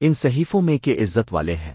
ان صحیفوں میں کے عزت والے ہیں۔